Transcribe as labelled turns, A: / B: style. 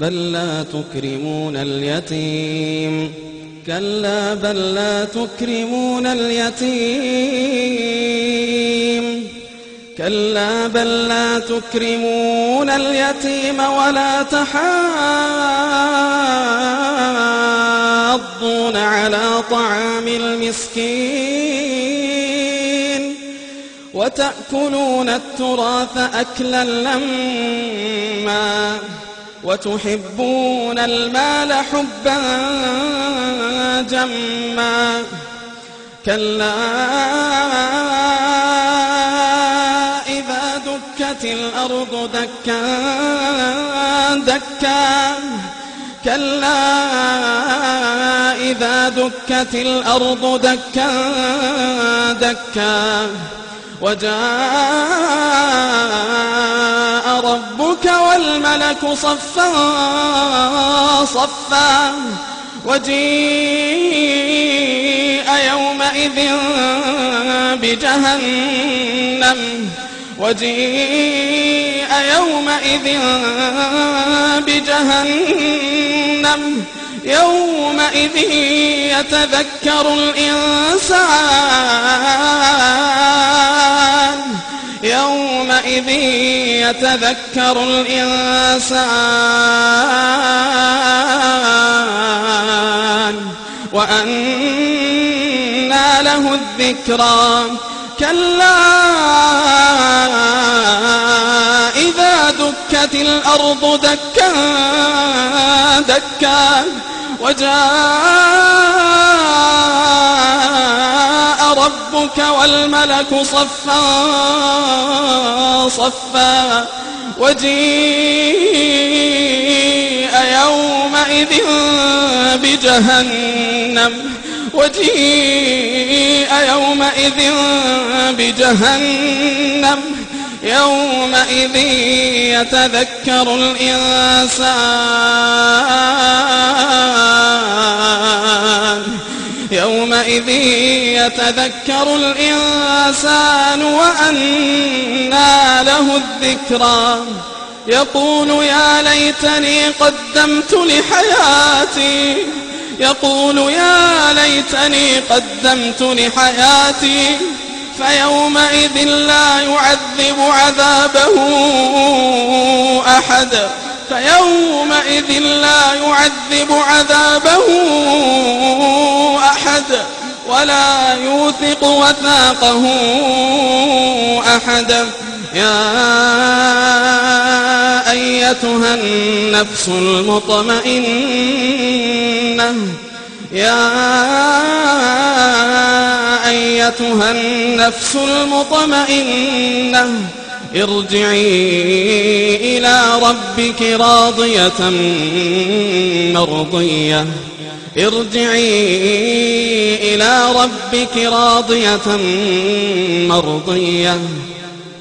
A: بل لا تكرمون اليتيم. كلا بل لا تكرمون اليتيم. كلا بل لا تكرمون اليتيم ولا تحاضون على طعام المسكين. وتأكلون التراث أكلا لما وتحبون المال حبا جما كلا إذا دكت الأرض دكا دكا كلا إذا دكت الأرض دكا دكا وجاء والملك صفا صفا. وجيء يومئذ بجهنم. وجيء يومئذ بجهنم. يومئذ يتذكر الإنسان. يومئذ يتذكر الإنسان وأنى له الذكرى. كلا إذا دكت الأرض دكا دكا وجاء ربك والملك صفا صفا وجيء يومئذ بجهنم وجيء يومئذ بجهنم يومئذ يتذكر الإنسان يومئذ يتذكر الإنسان وأنى له الذكرى. يقول يا ليتني قدمت لحياتي. يقول يا ليتني قدمت لحياتي. فيومئذ لا يعذب عذابه أحد. فيومئذ لا يعذب عذابه أحد. ولا يوثق وثاقه أحد. يا أيتها النفس المطمئنة يا أيتها النفس المطمئنة ارجعي إلى ربك راضية مرضية. ارجعي إلى ربك راضية مرضية.